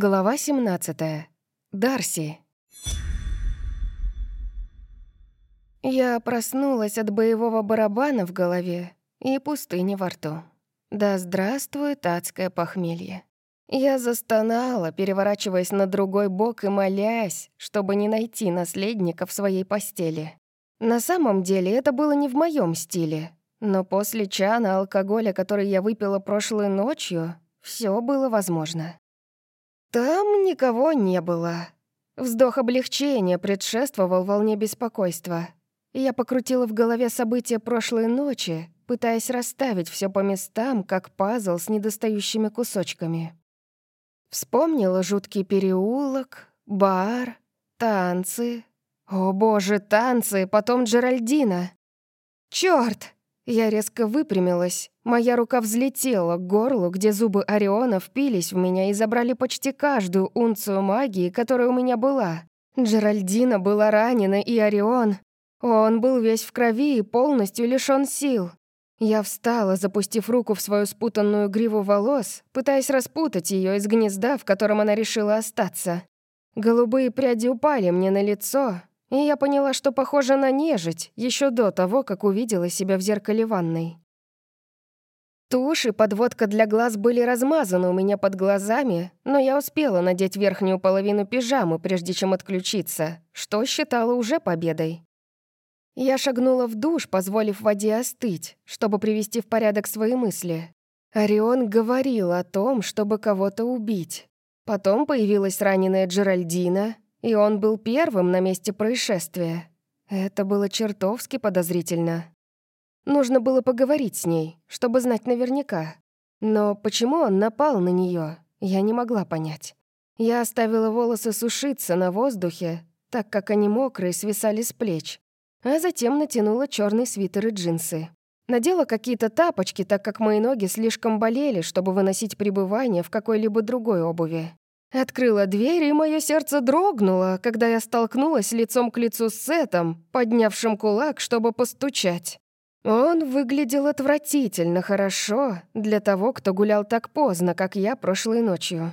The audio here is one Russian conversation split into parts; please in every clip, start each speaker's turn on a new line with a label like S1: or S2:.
S1: Глава 17. Дарси. Я проснулась от боевого барабана в голове и пустыни во рту. Да здравствует адское похмелье. Я застонала, переворачиваясь на другой бок и молясь, чтобы не найти наследника в своей постели. На самом деле это было не в моем стиле, но после чана алкоголя, который я выпила прошлой ночью, все было возможно. Там никого не было. Вздох облегчения предшествовал волне беспокойства. Я покрутила в голове события прошлой ночи, пытаясь расставить все по местам, как пазл с недостающими кусочками. Вспомнила жуткий переулок, бар, танцы. О боже, танцы, потом Джеральдина. Чёрт! Я резко выпрямилась. Моя рука взлетела к горлу, где зубы Ориона впились в меня и забрали почти каждую унцию магии, которая у меня была. Джеральдина была ранена, и Орион... Он был весь в крови и полностью лишён сил. Я встала, запустив руку в свою спутанную гриву волос, пытаясь распутать ее из гнезда, в котором она решила остаться. Голубые пряди упали мне на лицо, и я поняла, что похожа на нежить еще до того, как увидела себя в зеркале ванной. Тушь и подводка для глаз были размазаны у меня под глазами, но я успела надеть верхнюю половину пижамы, прежде чем отключиться, что считала уже победой. Я шагнула в душ, позволив воде остыть, чтобы привести в порядок свои мысли. Орион говорил о том, чтобы кого-то убить. Потом появилась раненая Джеральдина, и он был первым на месте происшествия. Это было чертовски подозрительно. Нужно было поговорить с ней, чтобы знать наверняка. Но почему он напал на нее, я не могла понять. Я оставила волосы сушиться на воздухе, так как они мокрые свисали с плеч, а затем натянула черный свитер и джинсы. Надела какие-то тапочки, так как мои ноги слишком болели, чтобы выносить пребывание в какой-либо другой обуви. Открыла дверь, и мое сердце дрогнуло, когда я столкнулась лицом к лицу с Сетом, поднявшим кулак, чтобы постучать. Он выглядел отвратительно хорошо для того, кто гулял так поздно, как я прошлой ночью.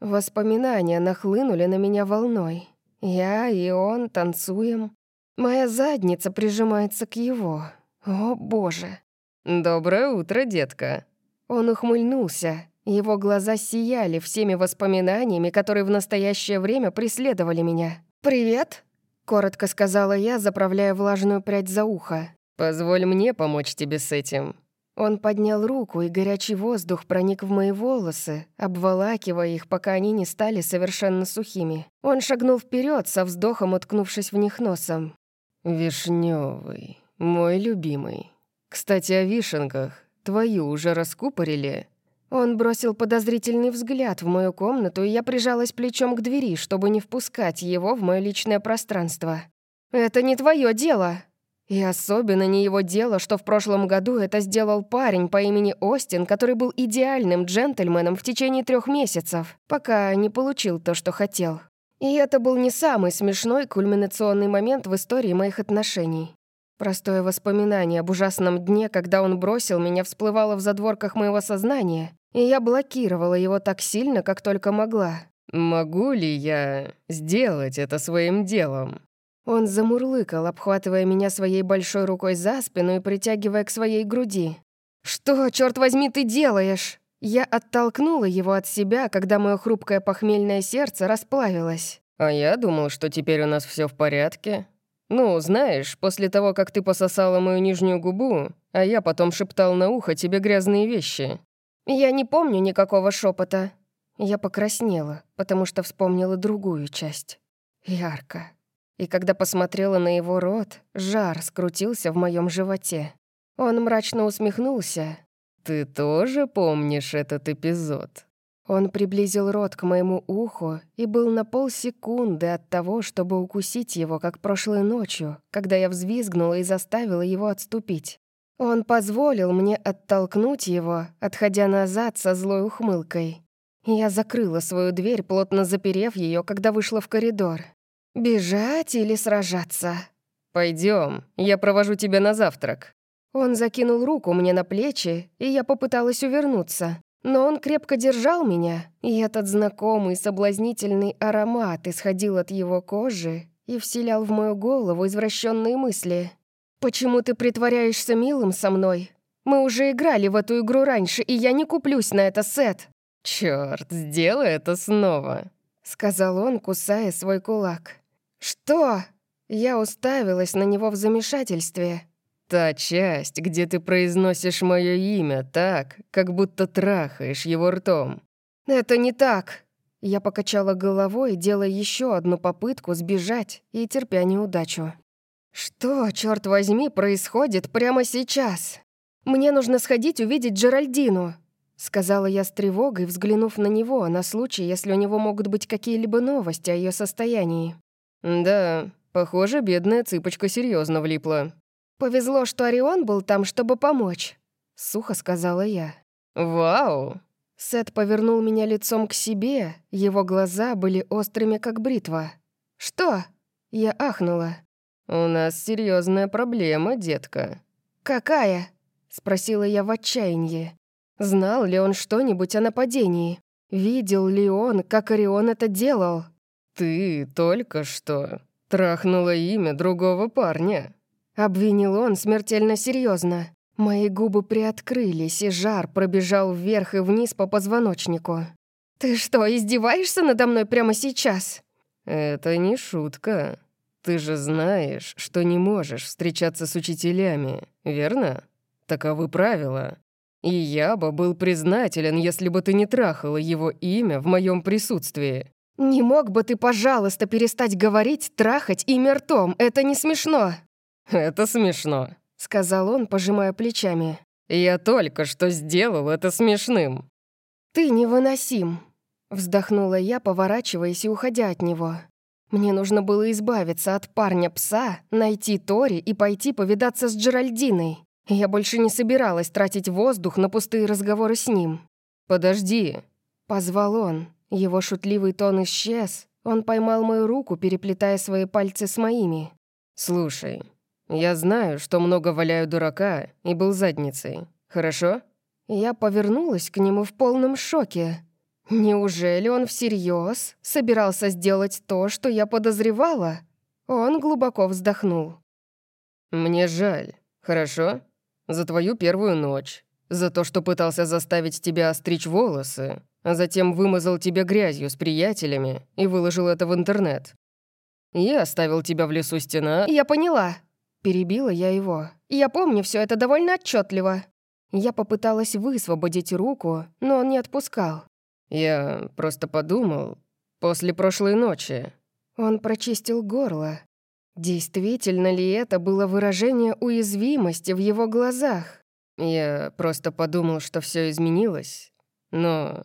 S1: Воспоминания нахлынули на меня волной. Я и он танцуем. Моя задница прижимается к его. О, боже.
S2: «Доброе утро, детка».
S1: Он ухмыльнулся, его глаза сияли всеми воспоминаниями, которые в настоящее время преследовали меня. «Привет», — коротко сказала я, заправляя влажную прядь за ухо.
S2: «Позволь мне помочь тебе с этим».
S1: Он поднял руку, и горячий воздух проник в мои волосы, обволакивая их, пока они не стали совершенно сухими. Он шагнул вперед, со вздохом уткнувшись в них носом.
S2: Вишневый, мой любимый. Кстати, о вишенках. Твою уже раскупорили?»
S1: Он бросил подозрительный взгляд в мою комнату, и я прижалась плечом к двери, чтобы не впускать его в мое личное пространство. «Это не твое дело!» И особенно не его дело, что в прошлом году это сделал парень по имени Остин, который был идеальным джентльменом в течение трех месяцев, пока не получил то, что хотел. И это был не самый смешной кульминационный момент в истории моих отношений. Простое воспоминание об ужасном дне, когда он бросил меня, всплывало в задворках моего сознания, и я блокировала его так сильно, как только могла.
S2: «Могу ли я сделать это своим делом?»
S1: Он замурлыкал, обхватывая меня своей большой рукой за спину и притягивая к своей груди. «Что, черт возьми, ты делаешь?» Я оттолкнула его от себя, когда мое хрупкое похмельное сердце расплавилось.
S2: «А я думал, что теперь у нас все в порядке. Ну, знаешь, после того, как ты пососала мою нижнюю губу, а я потом шептал на ухо тебе грязные вещи».
S1: «Я не помню никакого шепота. Я покраснела, потому что вспомнила другую часть. Ярко. И когда посмотрела на его рот, жар скрутился в моем животе. Он мрачно усмехнулся.
S2: «Ты тоже помнишь этот эпизод?»
S1: Он приблизил рот к моему уху и был на полсекунды от того, чтобы укусить его, как прошлой ночью, когда я взвизгнула и заставила его отступить. Он позволил мне оттолкнуть его, отходя назад со злой ухмылкой. Я закрыла свою дверь, плотно заперев ее, когда вышла в коридор. Бежать или сражаться?
S2: Пойдем, я провожу тебя на завтрак.
S1: Он закинул руку мне на плечи, и я попыталась увернуться. Но он крепко держал меня, и этот знакомый соблазнительный аромат исходил от его кожи и вселял в мою голову извращенные мысли. «Почему ты притворяешься милым со мной? Мы уже играли в эту игру раньше, и я не куплюсь на это, Сет!»
S2: «Чёрт, сделай это снова!»
S1: — сказал он, кусая свой кулак. «Что?» Я уставилась на него в замешательстве.
S2: «Та часть, где ты произносишь мое имя так, как будто трахаешь его ртом».
S1: «Это не так!» Я покачала головой, делая еще одну попытку сбежать и терпя неудачу. «Что, черт возьми, происходит прямо сейчас? Мне нужно сходить увидеть Джеральдину», — сказала я с тревогой, взглянув на него, на случай, если у него могут быть какие-либо новости о ее состоянии.
S2: «Да, похоже, бедная цыпочка серьезно влипла».
S1: «Повезло, что Орион был там, чтобы помочь», — сухо сказала я.
S2: «Вау!»
S1: Сет повернул меня лицом к себе, его глаза были острыми, как бритва. «Что?» Я ахнула.
S2: «У нас серьезная проблема, детка».
S1: «Какая?» — спросила я в отчаянии. Знал ли он что-нибудь о нападении? Видел ли он, как Орион это делал?
S2: «Ты только что трахнула имя другого парня», —
S1: обвинил он смертельно серьезно. Мои губы приоткрылись, и жар пробежал вверх и вниз по позвоночнику. «Ты что, издеваешься надо мной прямо сейчас?»
S2: «Это не шутка», ты же знаешь, что не можешь встречаться с учителями, верно? Таковы правила. И я бы был признателен, если бы ты не трахала его имя в моем присутствии.
S1: Не мог бы ты, пожалуйста, перестать говорить «трахать имя ртом»? Это не смешно.
S2: Это смешно,
S1: сказал он, пожимая плечами.
S2: Я только что сделал это смешным.
S1: Ты невыносим, вздохнула я, поворачиваясь и уходя от него. Мне нужно было избавиться от парня-пса, найти Тори и пойти повидаться с Джеральдиной. Я больше не собиралась тратить воздух на пустые разговоры с ним.
S2: «Подожди», —
S1: позвал он. Его шутливый тон исчез. Он поймал мою руку, переплетая свои пальцы с моими.
S2: «Слушай, я знаю, что много валяю дурака и был задницей. Хорошо?»
S1: Я повернулась к нему в полном шоке. Неужели он всерьез собирался сделать то, что я подозревала? Он глубоко вздохнул.
S2: «Мне жаль, хорошо? За твою первую ночь. За то, что пытался заставить тебя остричь волосы, а затем вымазал тебя грязью с приятелями и выложил это в интернет. Я оставил тебя в лесу стена...»
S1: «Я поняла», — перебила я его. «Я помню все это довольно отчетливо. Я попыталась высвободить руку, но он не отпускал.
S2: «Я просто подумал, после прошлой ночи...»
S1: Он прочистил горло. Действительно ли это было выражение уязвимости в его глазах?
S2: Я просто подумал, что все изменилось, но...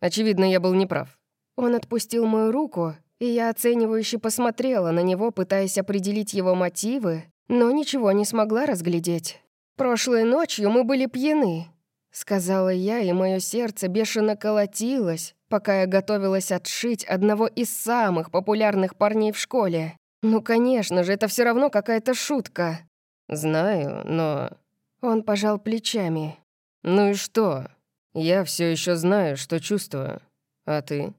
S2: Очевидно, я был неправ.
S1: Он отпустил мою руку, и я оценивающе посмотрела на него, пытаясь определить его мотивы, но ничего не смогла разглядеть. Прошлой ночью мы были пьяны, Сказала я, и мое сердце бешено колотилось, пока я готовилась отшить одного из самых популярных парней в школе. Ну, конечно же, это все равно какая-то шутка.
S2: Знаю, но...
S1: Он пожал плечами.
S2: Ну и что? Я все еще знаю, что чувствую. А ты?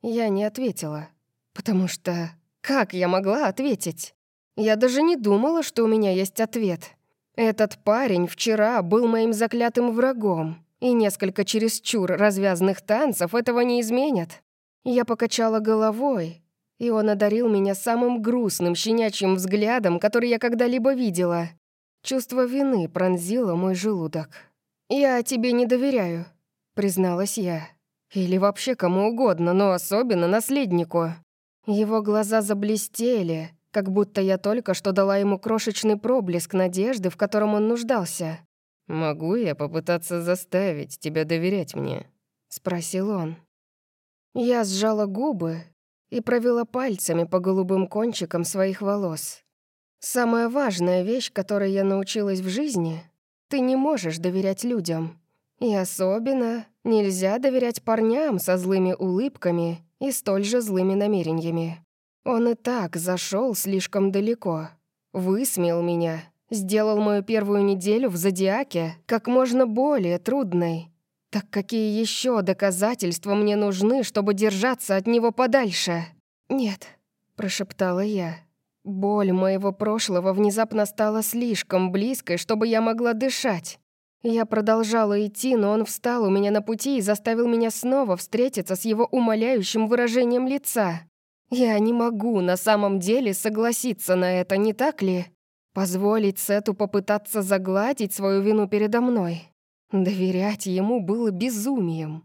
S1: Я не ответила, потому что... Как я могла ответить? Я даже не думала, что у меня есть ответ. Этот парень вчера был моим заклятым врагом, и несколько чересчур развязных танцев этого не изменят. Я покачала головой, и он одарил меня самым грустным щенячьим взглядом, который я когда-либо видела. Чувство вины пронзило мой желудок. «Я тебе не доверяю», — призналась я. Или вообще кому угодно, но особенно наследнику. Его глаза заблестели, как будто я только что дала ему крошечный проблеск надежды, в котором он нуждался.
S2: «Могу я попытаться заставить тебя доверять мне?» — спросил он.
S1: Я сжала губы и провела пальцами по голубым кончикам своих волос. Самая важная вещь, которой я научилась в жизни — ты не можешь доверять людям. И особенно нельзя доверять парням со злыми улыбками и столь же злыми намерениями. Он и так зашел слишком далеко. Высмеял меня, сделал мою первую неделю в Зодиаке как можно более трудной. Так какие еще доказательства мне нужны, чтобы держаться от него подальше? Нет, прошептала я. Боль моего прошлого внезапно стала слишком близкой, чтобы я могла дышать. Я продолжала идти, но он встал у меня на пути и заставил меня снова встретиться с его умоляющим выражением лица. Я не могу на самом деле согласиться на это, не так ли? Позволить Сету попытаться загладить свою вину передо мной. Доверять ему было безумием.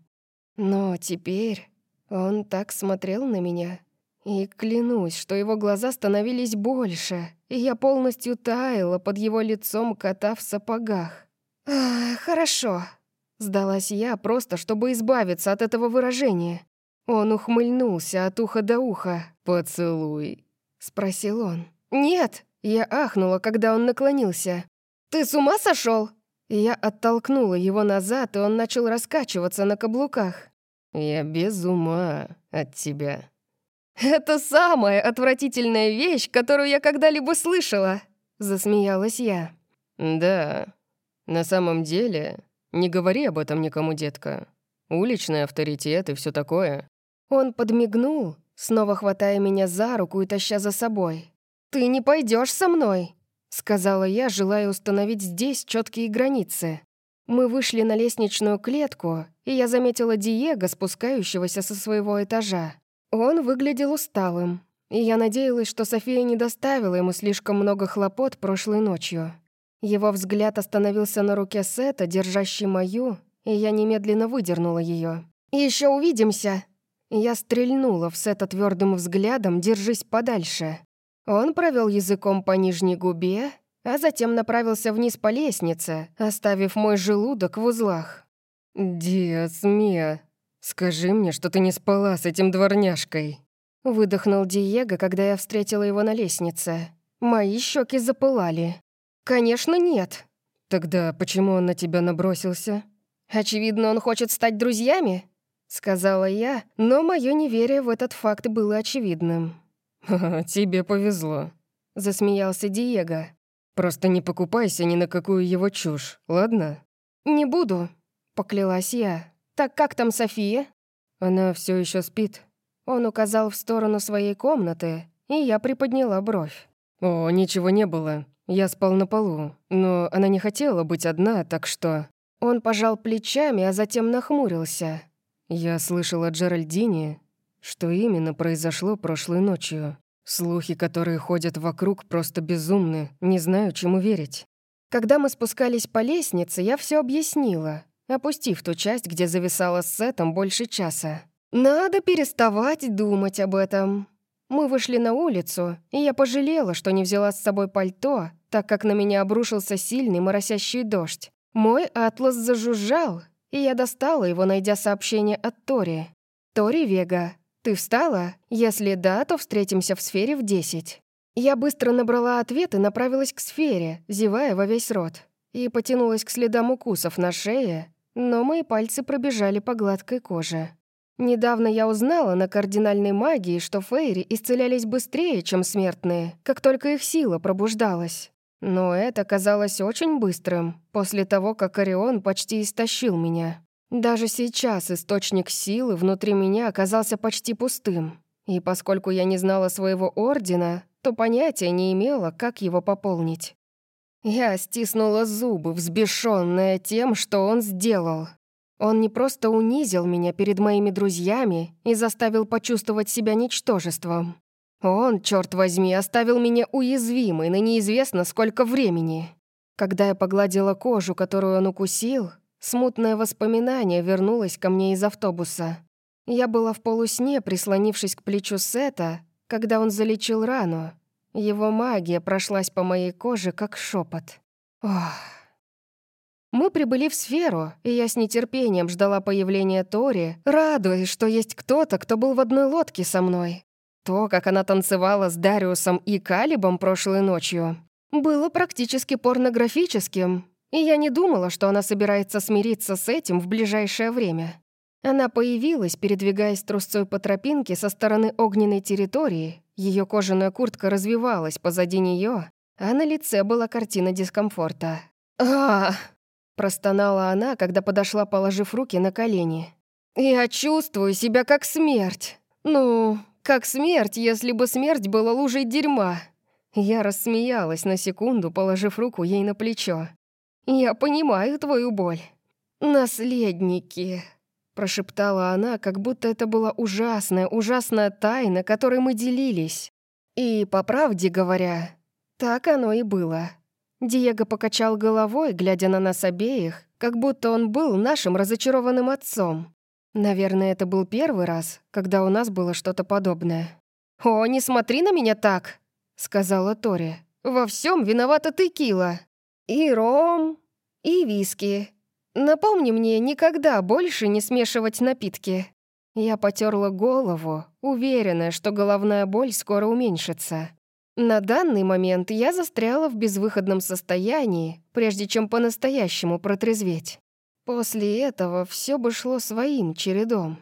S1: Но теперь он так смотрел на меня, и клянусь, что его глаза становились больше, и я полностью таяла под его лицом кота в сапогах. «Ах, хорошо», — сдалась я, просто чтобы избавиться от этого выражения. Он ухмыльнулся от уха до уха.
S2: «Поцелуй», —
S1: спросил он. «Нет», — я ахнула, когда он наклонился. «Ты с ума сошел? Я оттолкнула его назад, и он начал раскачиваться на каблуках.
S2: «Я без ума от тебя»,
S1: «Это самая отвратительная вещь, которую я когда-либо слышала!» Засмеялась я.
S2: «Да, на самом деле, не говори об этом никому, детка. Уличный авторитет и все такое».
S1: Он подмигнул, снова хватая меня за руку и таща за собой. «Ты не пойдешь со мной!» Сказала я, желая установить здесь четкие границы. Мы вышли на лестничную клетку, и я заметила Диего, спускающегося со своего этажа. Он выглядел усталым, и я надеялась, что София не доставила ему слишком много хлопот прошлой ночью. Его взгляд остановился на руке Сета, держащей мою, и я немедленно выдернула ее. Еще увидимся!» Я стрельнула в Сета твердым взглядом «Держись подальше». Он провел языком по нижней губе, а затем направился вниз по лестнице, оставив мой желудок в узлах.
S2: «Диас, Мия, «Скажи мне, что ты не спала с этим дворняжкой!»
S1: Выдохнул Диего, когда я встретила его на лестнице. Мои щеки запылали. «Конечно, нет!»
S2: «Тогда почему он на тебя набросился?»
S1: «Очевидно, он хочет стать друзьями», — сказала я, но мое неверие в этот факт было очевидным.
S2: «Ха тебе повезло», —
S1: засмеялся Диего.
S2: «Просто не покупайся ни на какую его чушь, ладно?»
S1: «Не буду», — поклялась я. «Так как там София?»
S2: «Она все еще спит».
S1: Он указал в сторону своей комнаты, и я приподняла бровь.
S2: «О, ничего не было. Я спал на полу. Но она не хотела быть одна, так что...»
S1: Он пожал плечами, а затем нахмурился.
S2: «Я слышал от Джеральдине, что именно произошло прошлой ночью. Слухи, которые ходят вокруг, просто безумны. Не знаю, чему верить».
S1: Когда мы спускались по лестнице, я все объяснила, опустив ту часть, где зависала с сетом больше часа. «Надо переставать думать об этом». Мы вышли на улицу, и я пожалела, что не взяла с собой пальто, так как на меня обрушился сильный моросящий дождь. Мой атлас зажужжал, и я достала его, найдя сообщение от Тори. «Тори Вега, ты встала? Если да, то встретимся в сфере в 10». Я быстро набрала ответ и направилась к сфере, зевая во весь рот, и потянулась к следам укусов на шее, но мои пальцы пробежали по гладкой коже. Недавно я узнала на кардинальной магии, что фейри исцелялись быстрее, чем смертные, как только их сила пробуждалась. Но это казалось очень быстрым, после того, как Орион почти истощил меня. Даже сейчас источник силы внутри меня оказался почти пустым. И поскольку я не знала своего ордена, то понятия не имела, как его пополнить. Я стиснула зубы, взбешенная тем, что он сделал. Он не просто унизил меня перед моими друзьями и заставил почувствовать себя ничтожеством. Он, черт возьми, оставил меня уязвимой на неизвестно сколько времени. Когда я погладила кожу, которую он укусил, смутное воспоминание вернулось ко мне из автобуса. Я была в полусне, прислонившись к плечу Сета, когда он залечил рану, его магия прошлась по моей коже, как шепот. Ох. Мы прибыли в сферу, и я с нетерпением ждала появления Тори, радуясь, что есть кто-то, кто был в одной лодке со мной. То, как она танцевала с Дариусом и Калибом прошлой ночью, было практически порнографическим, и я не думала, что она собирается смириться с этим в ближайшее время. Она появилась, передвигаясь трусцой по тропинке со стороны огненной территории. Ее кожаная куртка развивалась позади нее, а на лице была картина дискомфорта. а Простонала она, когда подошла, положив руки на колени. «Я чувствую себя как смерть. Ну, как смерть, если бы смерть была лужей дерьма». Я рассмеялась на секунду, положив руку ей на плечо. «Я понимаю твою боль». «Наследники», — прошептала она, как будто это была ужасная, ужасная тайна, которой мы делились. И, по правде говоря, так оно и было. Диего покачал головой, глядя на нас обеих, как будто он был нашим разочарованным отцом. Наверное, это был первый раз, когда у нас было что-то подобное. «О, не смотри на меня так!» — сказала Тори. «Во всем виновата текила. И ром, и виски. Напомни мне никогда больше не смешивать напитки». Я потерла голову, уверенная, что головная боль скоро уменьшится. На данный момент я застряла в безвыходном состоянии, прежде чем по-настоящему протрезветь. После этого все бы шло своим чередом.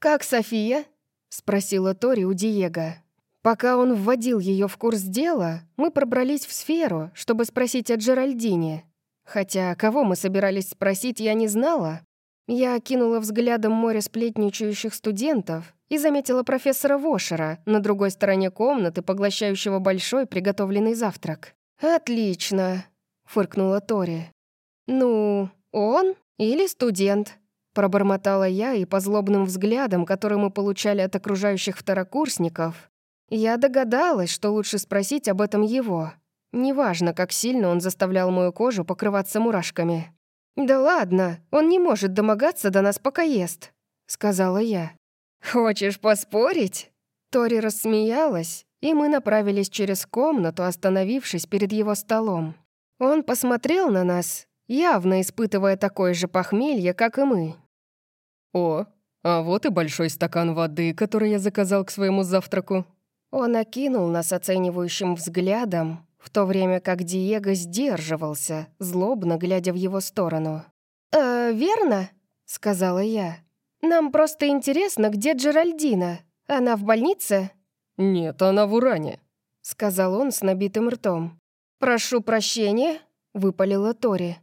S1: «Как София?» — спросила Тори у Диего. Пока он вводил ее в курс дела, мы пробрались в сферу, чтобы спросить о Джеральдине. Хотя кого мы собирались спросить, я не знала, я окинула взглядом море сплетничающих студентов и заметила профессора Вошера на другой стороне комнаты, поглощающего большой приготовленный завтрак. «Отлично», — фыркнула Тори. «Ну, он или студент?» Пробормотала я, и по злобным взглядам, которые мы получали от окружающих второкурсников, я догадалась, что лучше спросить об этом его. Неважно, как сильно он заставлял мою кожу покрываться мурашками. «Да ладно, он не может домогаться до нас, пока ест», — сказала я. «Хочешь поспорить?» Тори рассмеялась, и мы направились через комнату, остановившись перед его столом. Он посмотрел на нас, явно испытывая такое же похмелье, как и мы.
S2: «О, а вот и большой стакан воды, который я заказал к своему завтраку».
S1: Он окинул нас оценивающим взглядом, в то время как Диего сдерживался, злобно глядя в его сторону. «Э, верно?» — сказала я. «Нам просто интересно, где Джеральдина. Она в больнице?»
S2: «Нет, она в Уране», —
S1: сказал он с набитым ртом. «Прошу прощения», — выпалила Тори.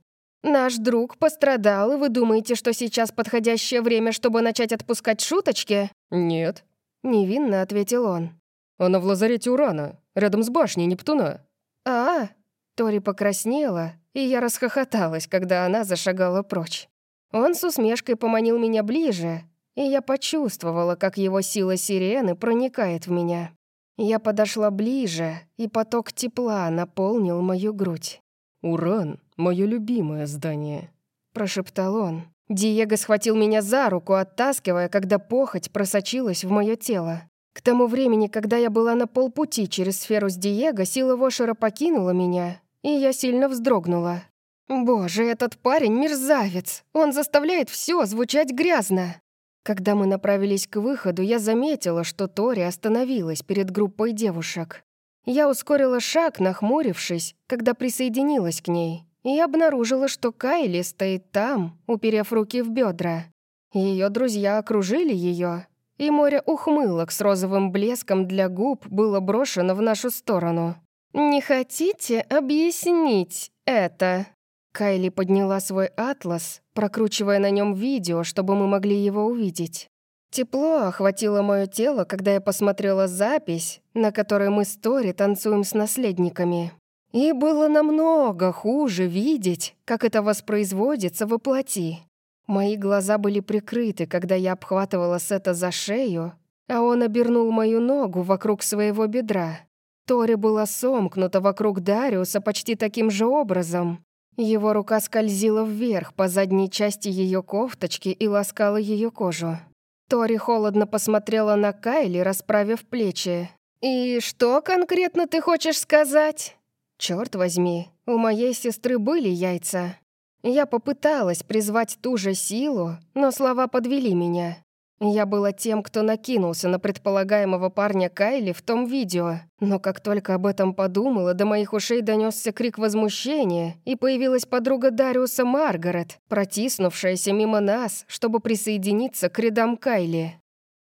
S1: «Наш друг пострадал, и вы думаете, что сейчас подходящее время, чтобы начать отпускать шуточки?»
S2: «Нет», —
S1: невинно ответил он.
S2: «Она в лазарете Урана, рядом с башней Нептуна».
S1: «А, Тори покраснела, и я расхохоталась, когда она зашагала прочь. Он с усмешкой поманил меня ближе, и я почувствовала, как его сила сирены проникает в меня. Я подошла ближе, и поток тепла наполнил мою грудь.
S2: «Уран — мое любимое здание», —
S1: прошептал он. Диего схватил меня за руку, оттаскивая, когда похоть просочилась в мое тело. К тому времени, когда я была на полпути через сферу с Диего, сила Вошера покинула меня, и я сильно вздрогнула. «Боже, этот парень мерзавец! Он заставляет все звучать грязно!» Когда мы направились к выходу, я заметила, что Тори остановилась перед группой девушек. Я ускорила шаг, нахмурившись, когда присоединилась к ней, и обнаружила, что Кайли стоит там, уперев руки в бедра. Ее друзья окружили ее, и море ухмылок с розовым блеском для губ было брошено в нашу сторону. «Не хотите объяснить это?» Кайли подняла свой атлас, прокручивая на нем видео, чтобы мы могли его увидеть. Тепло охватило мое тело, когда я посмотрела запись, на которой мы с Тори танцуем с наследниками. И было намного хуже видеть, как это воспроизводится во плоти. Мои глаза были прикрыты, когда я обхватывала Сета за шею, а он обернул мою ногу вокруг своего бедра. Тори была сомкнута вокруг Дариуса почти таким же образом. Его рука скользила вверх по задней части ее кофточки и ласкала ее кожу. Тори холодно посмотрела на Кайли, расправив плечи. «И что конкретно ты хочешь сказать?» «Чёрт возьми, у моей сестры были яйца. Я попыталась призвать ту же силу, но слова подвели меня. Я была тем, кто накинулся на предполагаемого парня Кайли в том видео, но как только об этом подумала, до моих ушей донесся крик возмущения, и появилась подруга Дариуса Маргарет, протиснувшаяся мимо нас, чтобы присоединиться к рядам Кайли.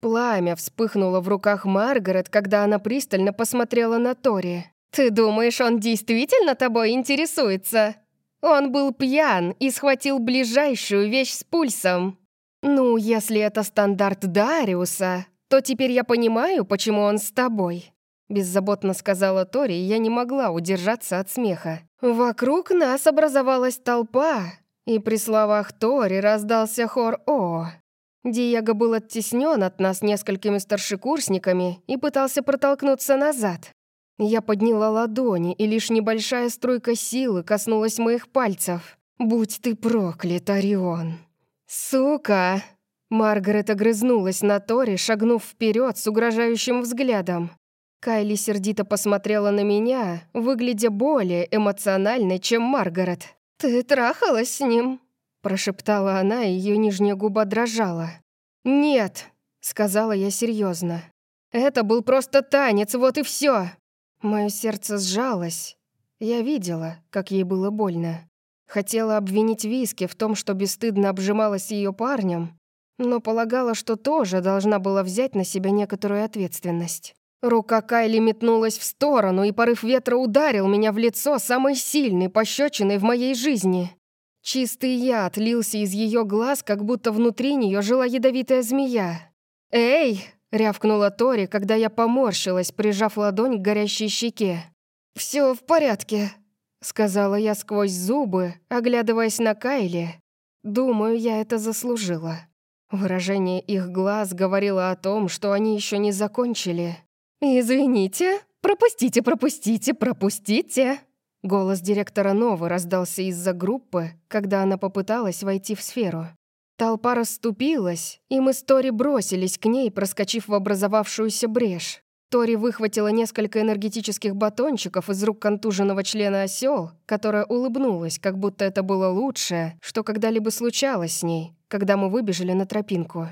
S1: Пламя вспыхнуло в руках Маргарет, когда она пристально посмотрела на Тори. «Ты думаешь, он действительно тобой интересуется?» Он был пьян и схватил ближайшую вещь с пульсом. Ну, если это стандарт Дариуса, то теперь я понимаю, почему он с тобой. Беззаботно сказала Тори, и я не могла удержаться от смеха. Вокруг нас образовалась толпа, и при словах Тори раздался хор «О». Диего был оттеснен от нас несколькими старшекурсниками и пытался протолкнуться назад. Я подняла ладони, и лишь небольшая струйка силы коснулась моих пальцев. «Будь ты проклят, Орион!» «Сука!» Маргарет огрызнулась на Тори, шагнув вперед с угрожающим взглядом. Кайли сердито посмотрела на меня, выглядя более эмоциональной, чем Маргарет. «Ты трахалась с ним?» Прошептала она, и ее нижняя губа дрожала. «Нет», — сказала я серьезно. «Это был просто танец, вот и все. Мое сердце сжалось. Я видела, как ей было больно. Хотела обвинить Виски в том, что бесстыдно обжималась ее парнем, но полагала, что тоже должна была взять на себя некоторую ответственность. Рука Кайли метнулась в сторону, и порыв ветра ударил меня в лицо самой сильной пощечиной в моей жизни. Чистый яд лился из ее глаз, как будто внутри нее жила ядовитая змея. «Эй!» — рявкнула Тори, когда я поморщилась, прижав ладонь к горящей щеке. Все в порядке», — сказала я сквозь зубы, оглядываясь на Кайли. «Думаю, я это заслужила». Выражение их глаз говорило о том, что они еще не закончили. «Извините, пропустите, пропустите, пропустите!» Голос директора Новы раздался из-за группы, когда она попыталась войти в сферу. Толпа расступилась, и мы с Тори бросились к ней, проскочив в образовавшуюся брешь. Тори выхватила несколько энергетических батончиков из рук контуженного члена осел, которая улыбнулась, как будто это было лучшее, что когда-либо случалось с ней, когда мы выбежали на тропинку.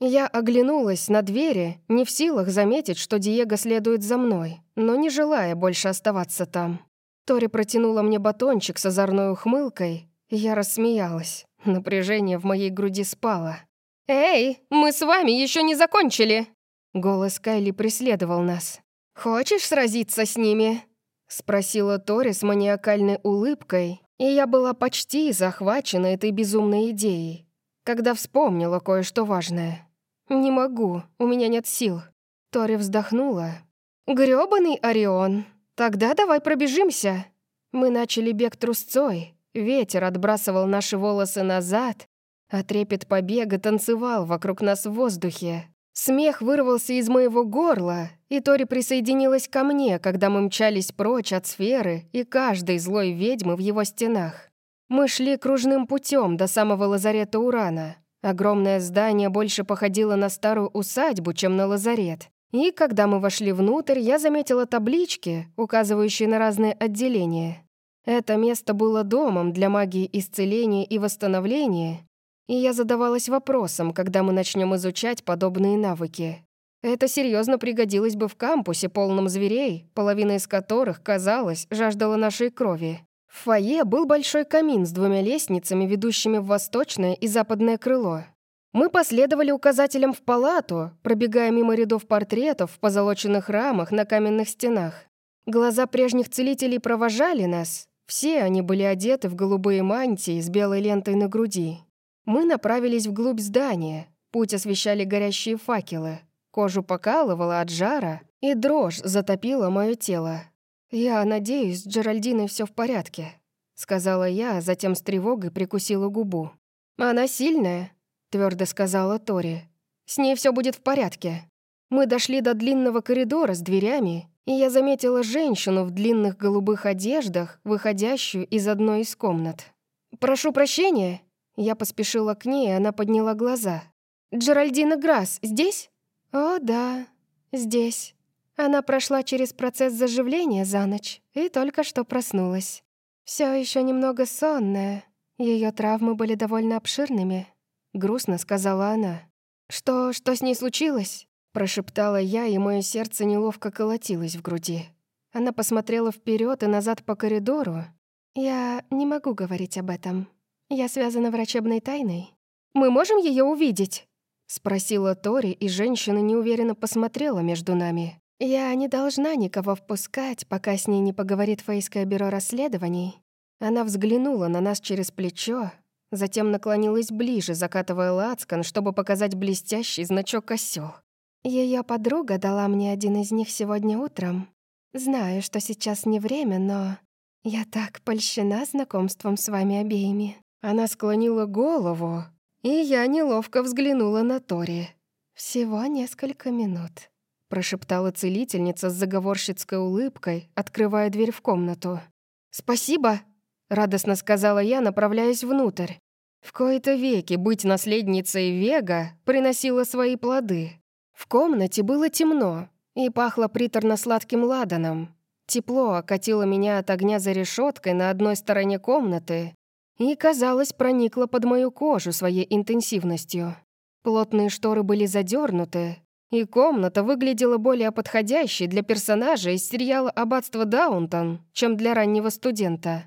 S1: Я оглянулась на двери, не в силах заметить, что Диего следует за мной, но не желая больше оставаться там. Тори протянула мне батончик с озорной ухмылкой, я рассмеялась. Напряжение в моей груди спало. «Эй, мы с вами еще не закончили!» Голос Кайли преследовал нас. «Хочешь сразиться с ними?» Спросила Тори с маниакальной улыбкой, и я была почти захвачена этой безумной идеей, когда вспомнила кое-что важное. «Не могу, у меня нет сил». Тори вздохнула. «Грёбаный Орион, тогда давай пробежимся». Мы начали бег трусцой, ветер отбрасывал наши волосы назад, а трепет побега танцевал вокруг нас в воздухе, Смех вырвался из моего горла, и Тори присоединилась ко мне, когда мы мчались прочь от сферы и каждой злой ведьмы в его стенах. Мы шли кружным путем до самого лазарета Урана. Огромное здание больше походило на старую усадьбу, чем на лазарет. И когда мы вошли внутрь, я заметила таблички, указывающие на разные отделения. Это место было домом для магии исцеления и восстановления, и я задавалась вопросом, когда мы начнем изучать подобные навыки. Это серьезно пригодилось бы в кампусе, полном зверей, половина из которых, казалось, жаждала нашей крови. В фойе был большой камин с двумя лестницами, ведущими в восточное и западное крыло. Мы последовали указателям в палату, пробегая мимо рядов портретов в позолоченных рамах на каменных стенах. Глаза прежних целителей провожали нас. Все они были одеты в голубые мантии с белой лентой на груди. Мы направились вглубь здания. Путь освещали горящие факелы. Кожу покалывала от жара, и дрожь затопила мое тело. «Я надеюсь, с Джеральдиной все в порядке», — сказала я, а затем с тревогой прикусила губу. «Она сильная», — твердо сказала Тори. «С ней все будет в порядке». Мы дошли до длинного коридора с дверями, и я заметила женщину в длинных голубых одеждах, выходящую из одной из комнат. «Прошу прощения», я поспешила к ней, она подняла глаза. «Джеральдина Грасс здесь?» «О, да, здесь». Она прошла через процесс заживления за ночь и только что проснулась. Все еще немного сонная. Ее травмы были довольно обширными. Грустно сказала она. «Что, что с ней случилось?» Прошептала я, и мое сердце неловко колотилось в груди. Она посмотрела вперед и назад по коридору. «Я не могу говорить об этом. Я связана врачебной тайной. Мы можем ее увидеть?» Спросила Тори, и женщина неуверенно посмотрела между нами. «Я не должна никого впускать, пока с ней не поговорит Фейское бюро расследований. Она взглянула на нас через плечо, затем наклонилась ближе, закатывая лацкан, чтобы показать блестящий значок осёл. Ее подруга дала мне один из них сегодня утром. Знаю, что сейчас не время, но я так польщена знакомством с вами обеими. Она склонила голову, и я неловко взглянула на Тори. Всего несколько минут прошептала целительница с заговорщицкой улыбкой, открывая дверь в комнату. «Спасибо!» — радостно сказала я, направляясь внутрь. В кои-то веки быть наследницей Вега приносила свои плоды. В комнате было темно и пахло приторно-сладким ладаном. Тепло окатило меня от огня за решеткой на одной стороне комнаты и, казалось, проникло под мою кожу своей интенсивностью. Плотные шторы были задернуты, и комната выглядела более подходящей для персонажа из сериала «Аббатство Даунтон», чем для раннего студента.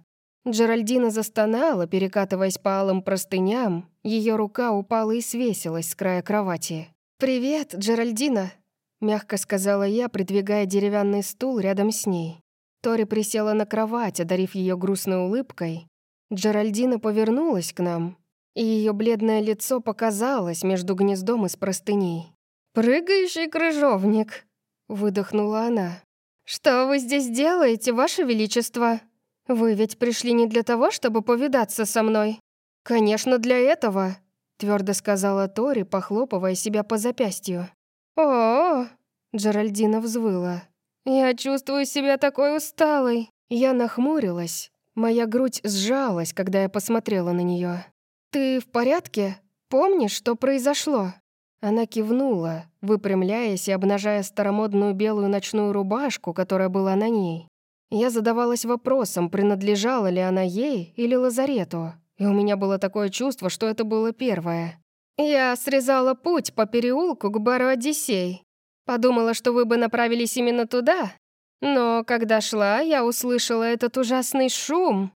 S1: Джеральдина застонала, перекатываясь по алым простыням, ее рука упала и свесилась с края кровати. «Привет, Джеральдина», — мягко сказала я, придвигая деревянный стул рядом с ней. Тори присела на кровать, одарив ее грустной улыбкой. Джеральдина повернулась к нам, и ее бледное лицо показалось между гнездом из простыней. «Прыгающий крыжовник», — выдохнула она. «Что вы здесь делаете, Ваше Величество? Вы ведь пришли не для того, чтобы повидаться со мной?» «Конечно, для этого», — твердо сказала Тори, похлопывая себя по запястью. «О-о-о!» — Джеральдина взвыла. «Я чувствую себя такой усталой». Я нахмурилась. Моя грудь сжалась, когда я посмотрела на нее. «Ты в порядке? Помнишь, что произошло?» Она кивнула, выпрямляясь и обнажая старомодную белую ночную рубашку, которая была на ней. Я задавалась вопросом, принадлежала ли она ей или лазарету, и у меня было такое чувство, что это было первое. «Я срезала путь по переулку к бару Одиссей. Подумала, что вы бы направились именно туда, но когда шла, я услышала этот ужасный шум.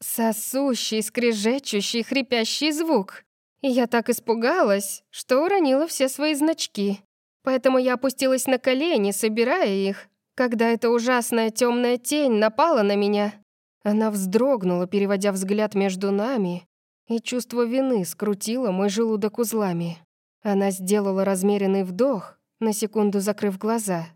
S1: Сосущий, скрежещущий, хрипящий звук. Я так испугалась, что уронила все свои значки. Поэтому я опустилась на колени, собирая их, когда эта ужасная темная тень напала на меня. Она вздрогнула, переводя взгляд между нами, и чувство вины скрутило мой желудок узлами. Она сделала размеренный вдох, на секунду закрыв глаза.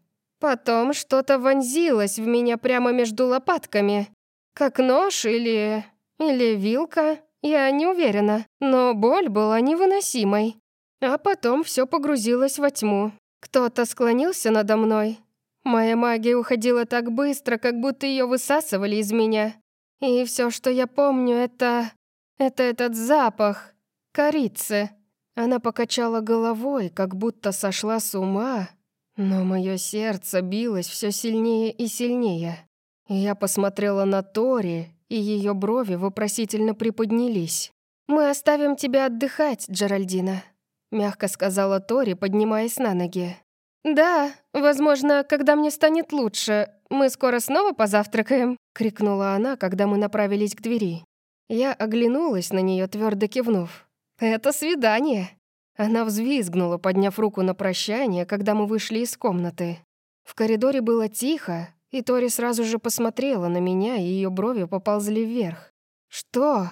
S1: Потом что-то вонзилось в меня прямо между лопатками. Как нож или... или вилка. Я не уверена, но боль была невыносимой. А потом все погрузилось во тьму. Кто-то склонился надо мной. Моя магия уходила так быстро, как будто ее высасывали из меня. И все, что я помню, это... это этот запах. Корицы. Она покачала головой, как будто сошла с ума, но мое сердце билось все сильнее и сильнее. Я посмотрела на Тори, и ее брови вопросительно приподнялись. «Мы оставим тебя отдыхать, Джеральдина», — мягко сказала Тори, поднимаясь на ноги. «Да, возможно, когда мне станет лучше, мы скоро снова позавтракаем», — крикнула она, когда мы направились к двери. Я оглянулась на нее, твердо кивнув. «Это свидание!» Она взвизгнула, подняв руку на прощание, когда мы вышли из комнаты. В коридоре было тихо, и Тори сразу же посмотрела на меня, и ее брови поползли вверх. «Что?»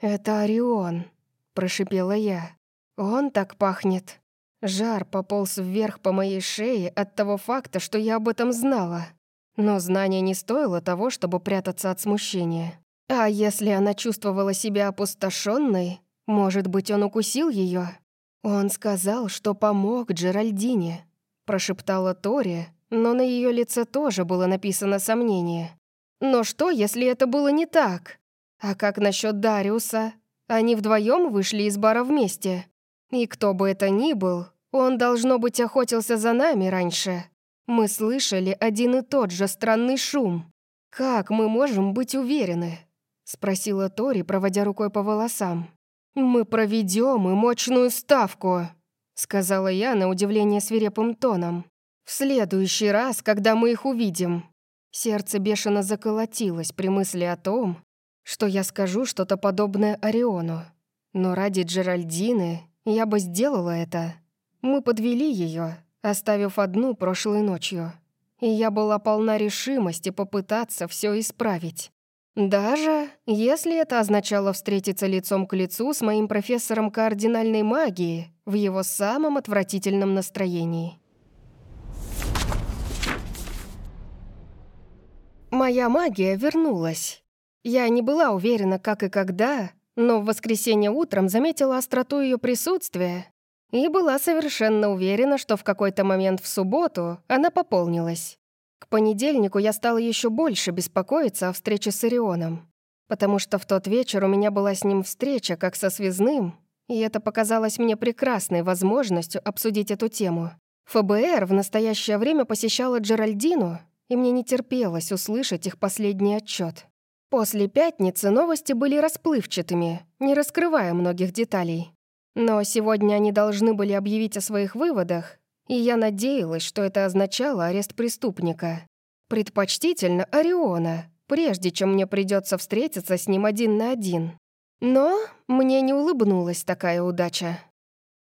S1: «Это Орион», — прошипела я. «Он так пахнет». Жар пополз вверх по моей шее от того факта, что я об этом знала. Но знание не стоило того, чтобы прятаться от смущения. А если она чувствовала себя опустошенной, может быть, он укусил ее? Он сказал, что помог Джеральдине, прошептала Тори, но на ее лице тоже было написано сомнение. Но что, если это было не так? А как насчет Дариуса? Они вдвоем вышли из бара вместе. И кто бы это ни был, он, должно быть, охотился за нами раньше. Мы слышали один и тот же странный шум. Как мы можем быть уверены? Спросила Тори, проводя рукой по волосам. «Мы проведем и мощную ставку», — сказала я на удивление свирепым тоном. В следующий раз, когда мы их увидим. Сердце бешено заколотилось при мысли о том, что я скажу что-то подобное Ориону. Но ради Джеральдины я бы сделала это. Мы подвели ее, оставив одну прошлой ночью. И я была полна решимости попытаться все исправить. Даже если это означало встретиться лицом к лицу с моим профессором кардинальной магии в его самом отвратительном настроении. Моя магия вернулась. Я не была уверена, как и когда, но в воскресенье утром заметила остроту ее присутствия и была совершенно уверена, что в какой-то момент в субботу она пополнилась. К понедельнику я стала еще больше беспокоиться о встрече с Орионом, потому что в тот вечер у меня была с ним встреча как со связным, и это показалось мне прекрасной возможностью обсудить эту тему. ФБР в настоящее время посещала Джеральдину, и мне не терпелось услышать их последний отчет. После пятницы новости были расплывчатыми, не раскрывая многих деталей. Но сегодня они должны были объявить о своих выводах, и я надеялась, что это означало арест преступника. Предпочтительно Ориона, прежде чем мне придется встретиться с ним один на один. Но мне не улыбнулась такая удача.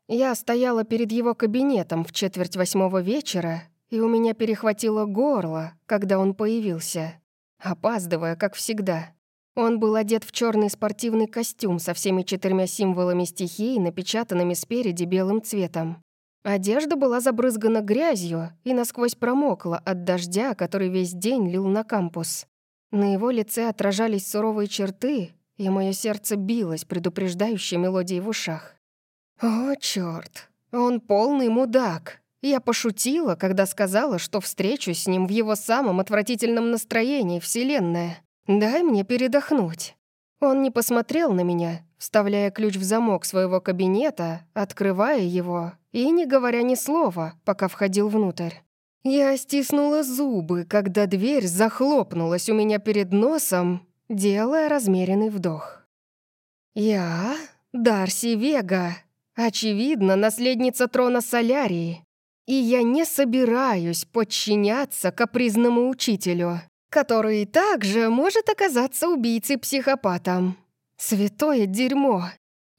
S1: Я стояла перед его кабинетом в четверть восьмого вечера и у меня перехватило горло, когда он появился, опаздывая, как всегда. Он был одет в черный спортивный костюм со всеми четырьмя символами стихии, напечатанными спереди белым цветом. Одежда была забрызгана грязью и насквозь промокла от дождя, который весь день лил на кампус. На его лице отражались суровые черты, и мое сердце билось предупреждающей мелодией в ушах. «О, чёрт! Он полный мудак!» Я пошутила, когда сказала, что встречусь с ним в его самом отвратительном настроении, Вселенная. Дай мне передохнуть. Он не посмотрел на меня, вставляя ключ в замок своего кабинета, открывая его и не говоря ни слова, пока входил внутрь. Я стиснула зубы, когда дверь захлопнулась у меня перед носом, делая размеренный вдох. Я Дарси Вега, очевидно, наследница трона Солярии, и я не собираюсь подчиняться капризному учителю, который также может оказаться убийцей-психопатом. Святое дерьмо.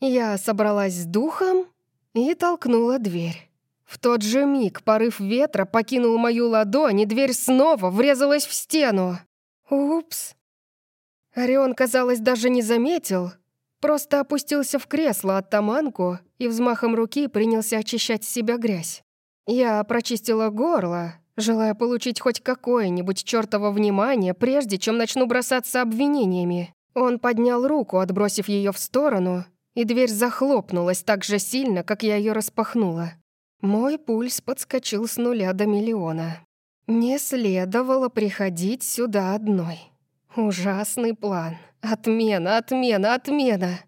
S1: Я собралась с духом и толкнула дверь. В тот же миг порыв ветра покинул мою ладонь, и дверь снова врезалась в стену. Упс. Орион, казалось, даже не заметил, просто опустился в кресло от таманку и взмахом руки принялся очищать с себя грязь. Я прочистила горло, желая получить хоть какое-нибудь чёртово внимание, прежде чем начну бросаться обвинениями. Он поднял руку, отбросив ее в сторону, и дверь захлопнулась так же сильно, как я ее распахнула. Мой пульс подскочил с нуля до миллиона. Не следовало приходить сюда одной. Ужасный план. Отмена, отмена, отмена.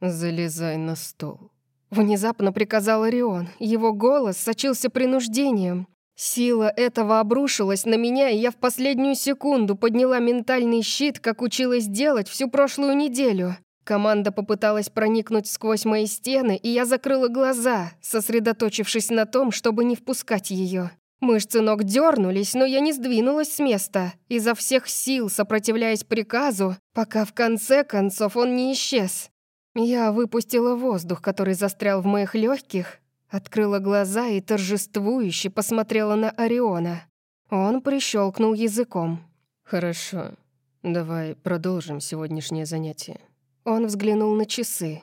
S2: «Залезай на стол»,
S1: Внезапно приказал Орион. Его голос сочился принуждением. Сила этого обрушилась на меня, и я в последнюю секунду подняла ментальный щит, как училась делать всю прошлую неделю. Команда попыталась проникнуть сквозь мои стены, и я закрыла глаза, сосредоточившись на том, чтобы не впускать ее. Мышцы ног дернулись, но я не сдвинулась с места, изо всех сил сопротивляясь приказу, пока в конце концов он не исчез. Я выпустила воздух, который застрял в моих легких, открыла глаза и торжествующе посмотрела на Ориона. Он прищелкнул языком.
S2: «Хорошо. Давай продолжим сегодняшнее занятие».
S1: Он взглянул на часы.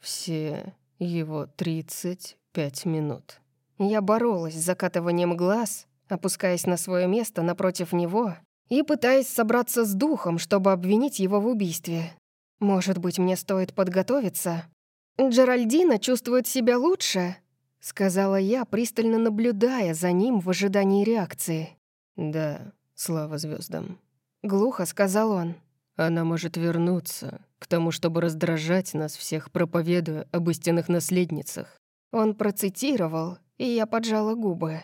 S2: «Все его 35 минут».
S1: Я боролась с закатыванием глаз, опускаясь на свое место напротив него и пытаясь собраться с духом, чтобы обвинить его в убийстве. Может быть, мне стоит подготовиться? Джеральдина чувствует себя лучше, сказала я, пристально наблюдая за ним в ожидании реакции.
S2: Да, слава звездам.
S1: Глухо сказал он.
S2: Она может вернуться к тому, чтобы раздражать нас всех, проповедуя об истинных наследницах.
S1: Он процитировал, и я поджала губы.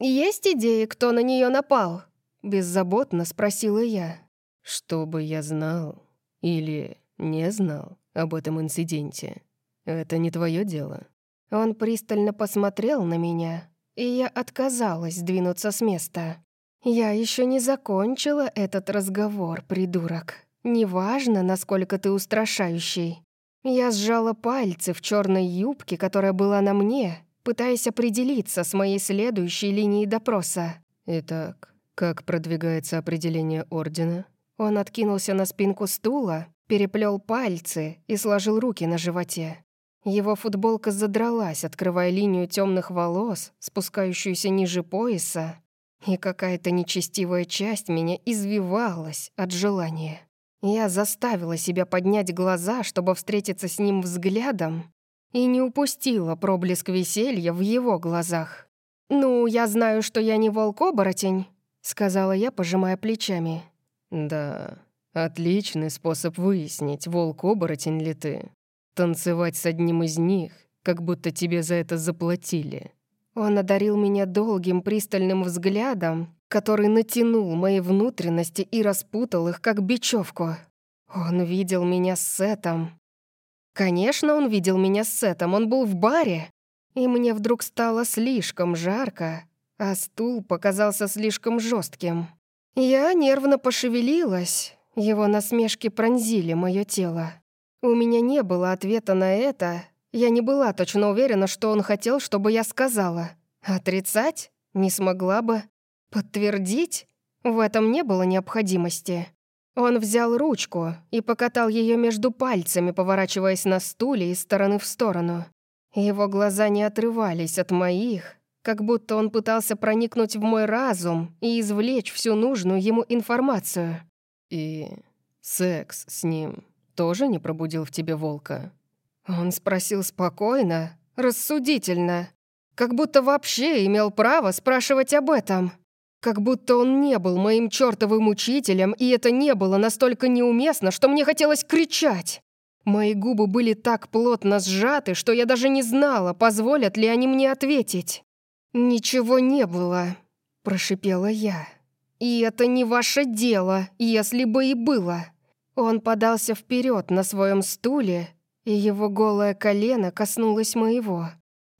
S1: «Есть идеи, кто на нее напал?» Беззаботно спросила я.
S2: «Чтобы я знал. Или «Не знал об этом инциденте. Это не твое дело».
S1: Он пристально посмотрел на меня, и я отказалась двинуться с места. «Я еще не закончила этот разговор, придурок. Неважно, насколько ты устрашающий». Я сжала пальцы в черной юбке, которая была на мне, пытаясь определиться с моей следующей линией допроса.
S2: «Итак, как продвигается определение Ордена?»
S1: Он откинулся на спинку стула, переплел пальцы и сложил руки на животе. Его футболка задралась, открывая линию темных волос, спускающуюся ниже пояса, и какая-то нечестивая часть меня извивалась от желания. Я заставила себя поднять глаза, чтобы встретиться с ним взглядом, и не упустила проблеск веселья в его глазах. «Ну, я знаю, что я не волк-оборотень», — сказала я, пожимая плечами.
S2: «Да, отличный способ выяснить, волк-оборотень ли ты. Танцевать с одним из них, как будто тебе за это заплатили».
S1: Он одарил меня долгим пристальным взглядом, который натянул мои внутренности и распутал их, как бечевку. Он видел меня с Сетом. Конечно, он видел меня с Сетом, он был в баре. И мне вдруг стало слишком жарко, а стул показался слишком жестким. Я нервно пошевелилась, его насмешки пронзили мое тело. У меня не было ответа на это, я не была точно уверена, что он хотел, чтобы я сказала. Отрицать? Не смогла бы. Подтвердить? В этом не было необходимости. Он взял ручку и покатал ее между пальцами, поворачиваясь на стуле из стороны в сторону. Его глаза не отрывались от моих, как будто он пытался проникнуть в мой разум и извлечь всю нужную ему информацию.
S2: «И секс с ним тоже не пробудил в тебе волка?»
S1: Он спросил спокойно, рассудительно, как будто вообще имел право спрашивать об этом. Как будто он не был моим чертовым учителем, и это не было настолько неуместно, что мне хотелось кричать. Мои губы были так плотно сжаты, что я даже не знала, позволят ли они мне ответить. «Ничего не было», — прошипела я. «И это не ваше дело, если бы и было». Он подался вперед на своем стуле, и его голое колено коснулось моего.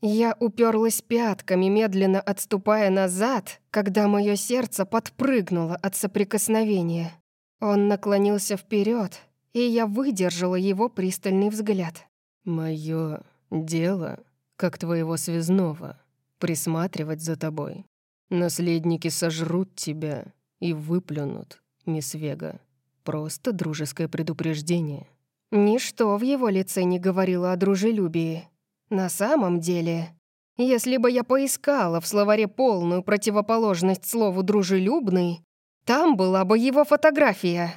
S1: Я уперлась пятками, медленно отступая назад, когда мое сердце подпрыгнуло от соприкосновения. Он наклонился вперед, и я выдержала его пристальный взгляд.
S2: «Мое дело, как твоего связного, присматривать за тобой. Наследники сожрут тебя и выплюнут, мисс Вега. Просто дружеское предупреждение».
S1: Ничто в его лице не говорило о дружелюбии. На самом деле, если бы я поискала в словаре полную противоположность слову «дружелюбный», там была бы его фотография.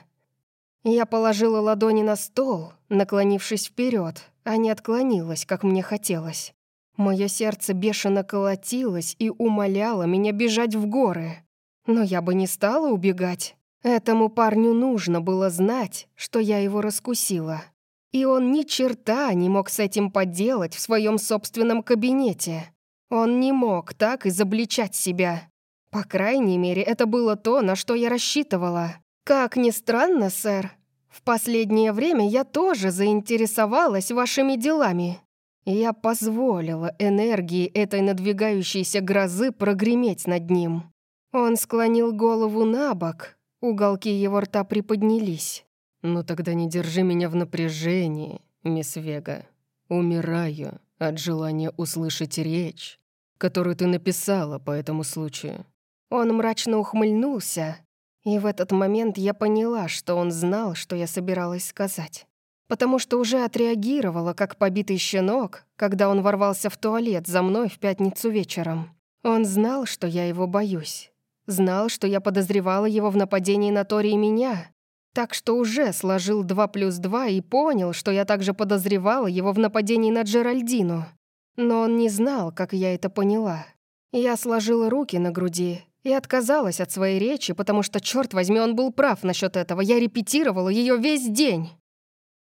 S1: Я положила ладони на стол, наклонившись вперед, а не отклонилась, как мне хотелось. Мое сердце бешено колотилось и умоляло меня бежать в горы. Но я бы не стала убегать. Этому парню нужно было знать, что я его раскусила. И он ни черта не мог с этим поделать в своем собственном кабинете. Он не мог так изобличать себя. По крайней мере, это было то, на что я рассчитывала. Как ни странно, сэр, в последнее время я тоже заинтересовалась вашими делами. Я позволила энергии этой надвигающейся грозы прогреметь над ним. Он склонил голову на бок, уголки его рта приподнялись.
S2: «Ну тогда не держи меня в напряжении, мисс Вега. Умираю от желания услышать речь, которую ты написала по этому случаю».
S1: Он мрачно ухмыльнулся, и в этот момент я поняла, что он знал, что я собиралась сказать потому что уже отреагировала, как побитый щенок, когда он ворвался в туалет за мной в пятницу вечером. Он знал, что я его боюсь. Знал, что я подозревала его в нападении на Тори и меня. Так что уже сложил два плюс два и понял, что я также подозревала его в нападении на Джеральдину. Но он не знал, как я это поняла. Я сложила руки на груди и отказалась от своей речи, потому что, черт возьми, он был прав насчет этого. Я репетировала ее весь день.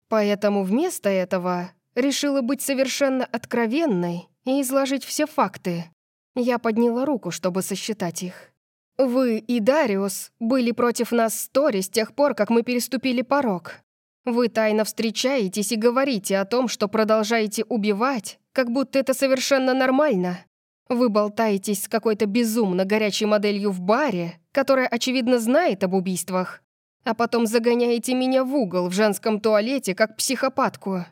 S1: Поэтому вместо этого решила быть совершенно откровенной и изложить все факты. Я подняла руку, чтобы сосчитать их. «Вы и Дариус были против нас с Тори с тех пор, как мы переступили порог. Вы тайно встречаетесь и говорите о том, что продолжаете убивать, как будто это совершенно нормально. Вы болтаетесь с какой-то безумно горячей моделью в баре, которая, очевидно, знает об убийствах, а потом загоняете меня в угол в женском туалете, как психопатку.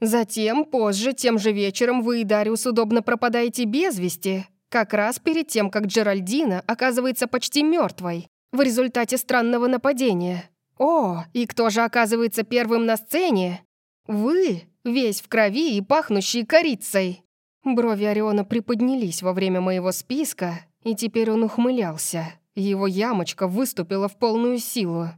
S1: Затем, позже, тем же вечером, вы и Дариус удобно пропадаете без вести, как раз перед тем, как Джеральдина оказывается почти мертвой в результате странного нападения. О, и кто же оказывается первым на сцене? Вы, весь в крови и пахнущий корицей. Брови Ориона приподнялись во время моего списка, и теперь он ухмылялся. Его ямочка выступила в полную силу.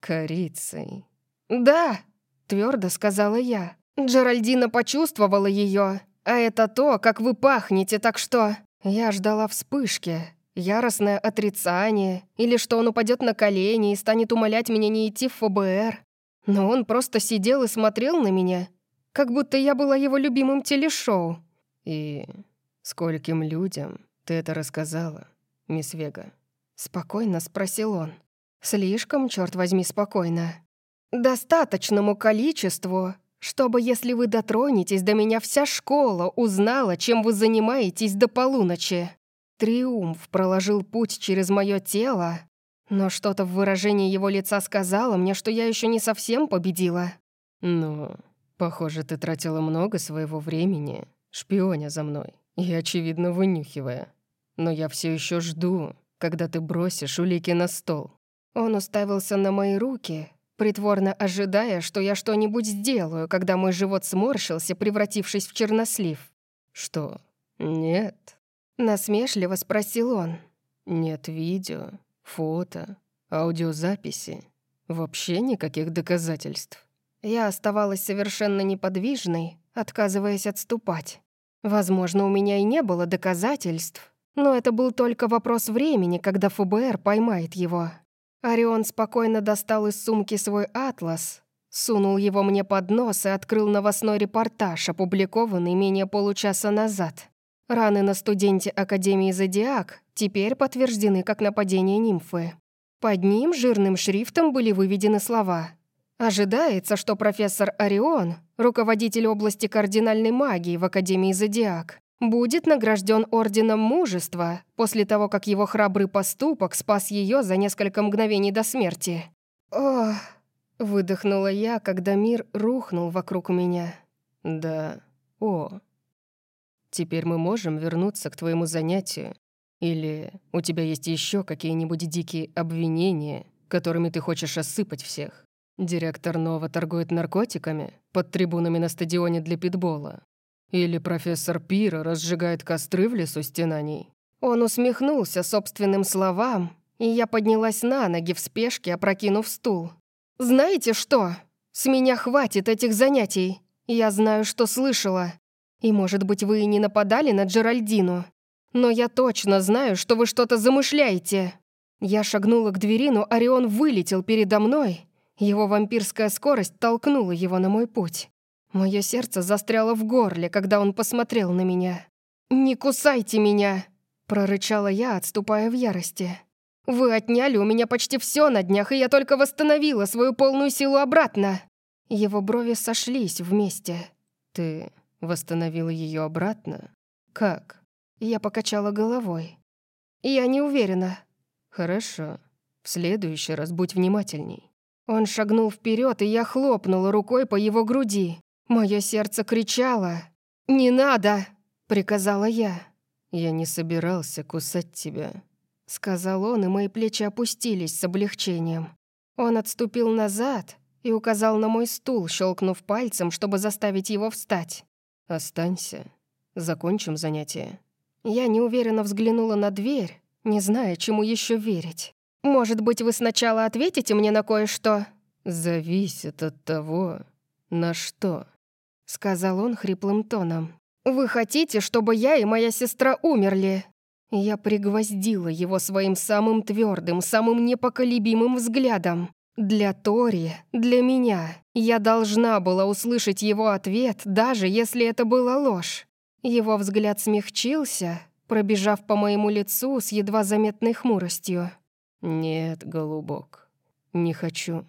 S2: «Корицей».
S1: «Да», — твердо сказала я. Джеральдина почувствовала ее, а это то, как вы пахнете, так что...» Я ждала вспышки, яростное отрицание, или что он упадет на колени и станет умолять меня не идти в ФБР. Но он просто сидел и смотрел на меня, как будто я была его любимым телешоу.
S2: «И скольким людям ты это рассказала, мисс Вега?»
S1: Спокойно спросил он. Слишком, черт возьми, спокойно. «Достаточному количеству, чтобы, если вы дотронетесь до меня, вся школа узнала, чем вы занимаетесь до полуночи». Триумф проложил путь через мое тело, но что-то в выражении его лица сказало мне, что я еще не совсем победила.
S2: «Ну, похоже, ты тратила много своего времени, шпионя за мной и, очевидно, вынюхивая. Но я все еще жду, когда ты бросишь улики на стол».
S1: Он уставился на мои руки, притворно ожидая, что я что-нибудь сделаю, когда мой живот сморщился, превратившись в чернослив.
S2: «Что? Нет?»
S1: Насмешливо спросил он.
S2: «Нет видео, фото, аудиозаписи. Вообще никаких доказательств».
S1: Я оставалась совершенно неподвижной, отказываясь отступать. Возможно, у меня и не было доказательств, но это был только вопрос времени, когда ФБР поймает его. Орион спокойно достал из сумки свой атлас, сунул его мне под нос и открыл новостной репортаж, опубликованный менее получаса назад. Раны на студенте Академии Зодиак теперь подтверждены как нападение нимфы. Под ним жирным шрифтом были выведены слова «Ожидается, что профессор Орион, руководитель области кардинальной магии в Академии Зодиак, будет награжден Орденом Мужества после того, как его храбрый поступок спас ее за несколько мгновений до смерти. «Ох!» — выдохнула я, когда мир рухнул вокруг меня.
S2: «Да, о. Теперь мы можем вернуться к твоему занятию. Или у тебя есть еще какие-нибудь дикие обвинения, которыми ты хочешь осыпать всех? Директор Нова торгует наркотиками под трибунами на стадионе для питбола. Или профессор Пира разжигает костры в лесу стенаний?»
S1: Он усмехнулся собственным словам, и я поднялась на ноги в спешке, опрокинув стул. «Знаете что? С меня хватит этих занятий. Я знаю, что слышала. И, может быть, вы и не нападали на Джеральдину. Но я точно знаю, что вы что-то замышляете». Я шагнула к двери, но Орион вылетел передо мной. Его вампирская скорость толкнула его на мой путь. Мое сердце застряло в горле, когда он посмотрел на меня. «Не кусайте меня!» — прорычала я, отступая в ярости. «Вы отняли у меня почти все на днях, и я только восстановила свою полную силу обратно!» Его брови сошлись вместе.
S2: «Ты восстановила ее обратно? Как?»
S1: Я покачала головой. «Я не уверена».
S2: «Хорошо. В следующий раз будь внимательней».
S1: Он шагнул вперед, и я хлопнула рукой по его груди. Мое сердце кричало. «Не надо!» — приказала я.
S2: «Я не собирался кусать тебя», —
S1: сказал он, и мои плечи опустились с облегчением. Он отступил назад и указал на мой стул, щелкнув пальцем, чтобы заставить его встать.
S2: «Останься. Закончим занятие».
S1: Я неуверенно взглянула на дверь, не зная, чему еще верить. «Может быть, вы сначала ответите мне на кое-что?»
S2: «Зависит от того, на что?»
S1: — сказал он хриплым тоном. «Вы хотите, чтобы я и моя сестра умерли?» Я пригвоздила его своим самым твердым, самым непоколебимым взглядом. Для Тори, для меня. Я должна была услышать его ответ, даже если это была ложь. Его взгляд смягчился, пробежав по моему лицу с едва заметной хмуростью.
S2: «Нет, голубок, не хочу».